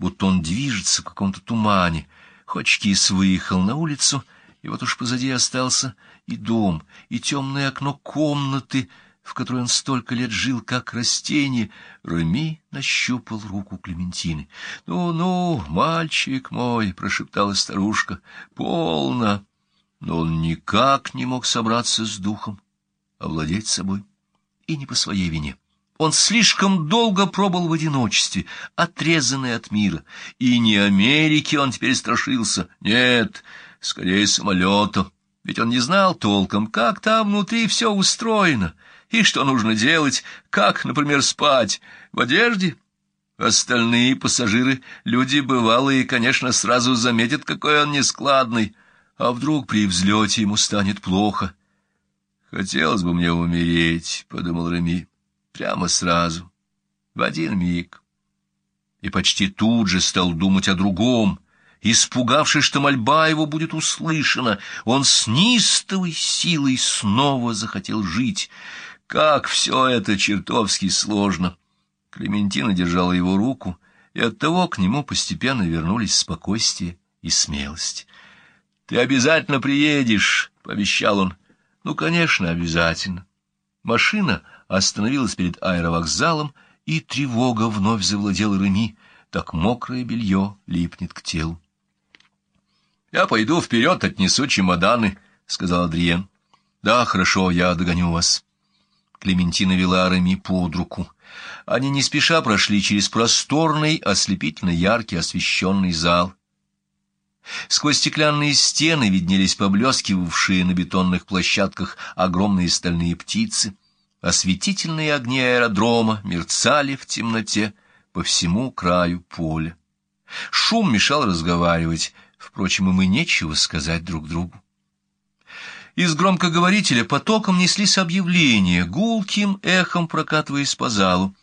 будто он движется в каком-то тумане. Хочкис выехал на улицу, и вот уж позади остался и дом, и темное окно комнаты, в которой он столько лет жил, как растение. Реми нащупал руку Клементины. «Ну, «Ну, мальчик мой», — прошептала старушка, — «полно». Но он никак не мог собраться с духом, овладеть собой, и не по своей вине. Он слишком долго пробыл в одиночестве, отрезанный от мира. И не Америки он теперь страшился, нет, скорее самолета. Ведь он не знал толком, как там внутри все устроено, и что нужно делать, как, например, спать, в одежде. Остальные пассажиры, люди бывалые, конечно, сразу заметят, какой он нескладный, а вдруг при взлете ему станет плохо. «Хотелось бы мне умереть», — подумал Реми, — «прямо сразу, в один миг». И почти тут же стал думать о другом. Испугавшись, что мольба его будет услышана, он с нистовой силой снова захотел жить. Как все это чертовски сложно! Клементина держала его руку, и оттого к нему постепенно вернулись спокойствие и смелость. «Ты обязательно приедешь», — пообещал он. «Ну, конечно, обязательно». Машина остановилась перед аэровокзалом, и тревога вновь завладела Реми, так мокрое белье липнет к телу. «Я пойду вперед, отнесу чемоданы», — сказал Адриен. «Да, хорошо, я догоню вас». Клементина вела Реми под руку. Они не спеша прошли через просторный, ослепительно яркий освещенный зал. Сквозь стеклянные стены виднелись поблескивавшие на бетонных площадках огромные стальные птицы. Осветительные огни аэродрома мерцали в темноте по всему краю поля. Шум мешал разговаривать, впрочем, им и нечего сказать друг другу. Из громкоговорителя потоком неслись объявления, гулким эхом прокатываясь по залу.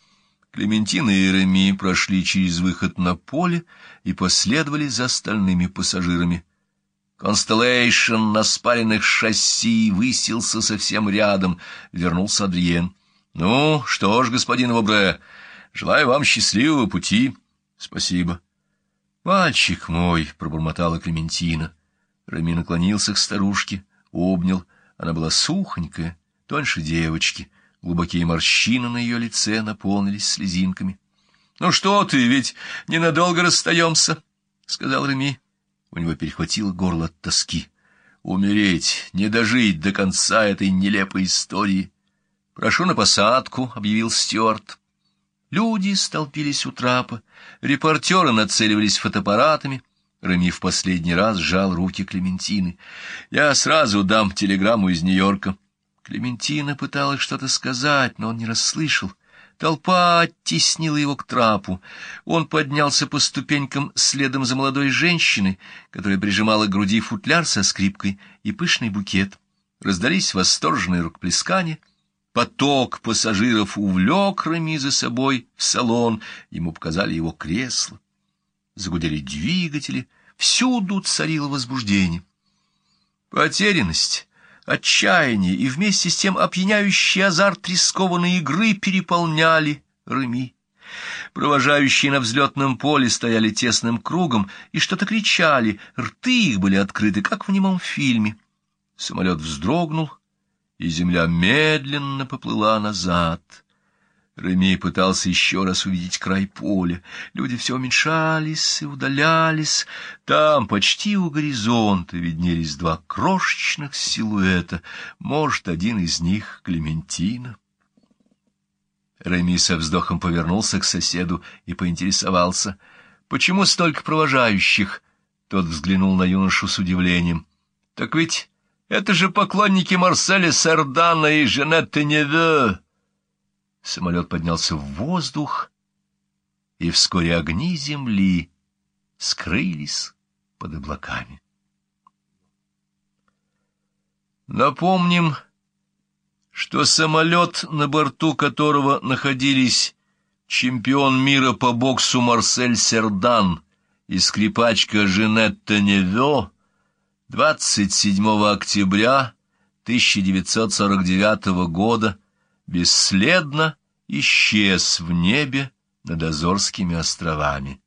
Клементина и Реми прошли через выход на поле и последовали за остальными пассажирами. Констеллейшн на спаренных шасси высился совсем рядом. Вернулся Адриен. — Ну, что ж, господин Вобре, желаю вам счастливого пути. — Спасибо. — Мальчик мой, — пробормотала Клементина. Реми наклонился к старушке, обнял. Она была сухонькая, тоньше девочки — Глубокие морщины на ее лице наполнились слезинками. — Ну что ты, ведь ненадолго расстаемся, — сказал Реми. У него перехватило горло от тоски. Умереть, не дожить до конца этой нелепой истории. — Прошу на посадку, — объявил Стюарт. Люди столпились у трапа, репортеры нацеливались фотоаппаратами. Реми в последний раз сжал руки Клементины. — Я сразу дам телеграмму из Нью-Йорка. — Клементина пыталась что-то сказать, но он не расслышал. Толпа оттеснила его к трапу. Он поднялся по ступенькам следом за молодой женщиной, которая прижимала к груди футляр со скрипкой и пышный букет. Раздались восторженные рукоплескания. Поток пассажиров увлек Рами за собой в салон, ему показали его кресло. Загудели двигатели, всюду царило возбуждение. Потерянность Отчаяние и вместе с тем опьяняющий азарт рискованной игры переполняли Реми. Провожающие на взлетном поле стояли тесным кругом и что-то кричали, рты их были открыты, как в немом фильме. Самолет вздрогнул, и земля медленно поплыла назад. Реми пытался еще раз увидеть край поля. Люди все уменьшались и удалялись. Там, почти у горизонта, виднелись два крошечных силуэта. Может, один из них — Клементина. Реми со вздохом повернулся к соседу и поинтересовался. «Почему столько провожающих?» Тот взглянул на юношу с удивлением. «Так ведь это же поклонники Марселя Сардана и Женетты Неве!» Самолет поднялся в воздух, и вскоре огни земли скрылись под облаками. Напомним, что самолет, на борту которого находились чемпион мира по боксу Марсель Сердан и скрипачка Женетта Невё, 27 октября 1949 года бесследно исчез в небе над Азорскими островами.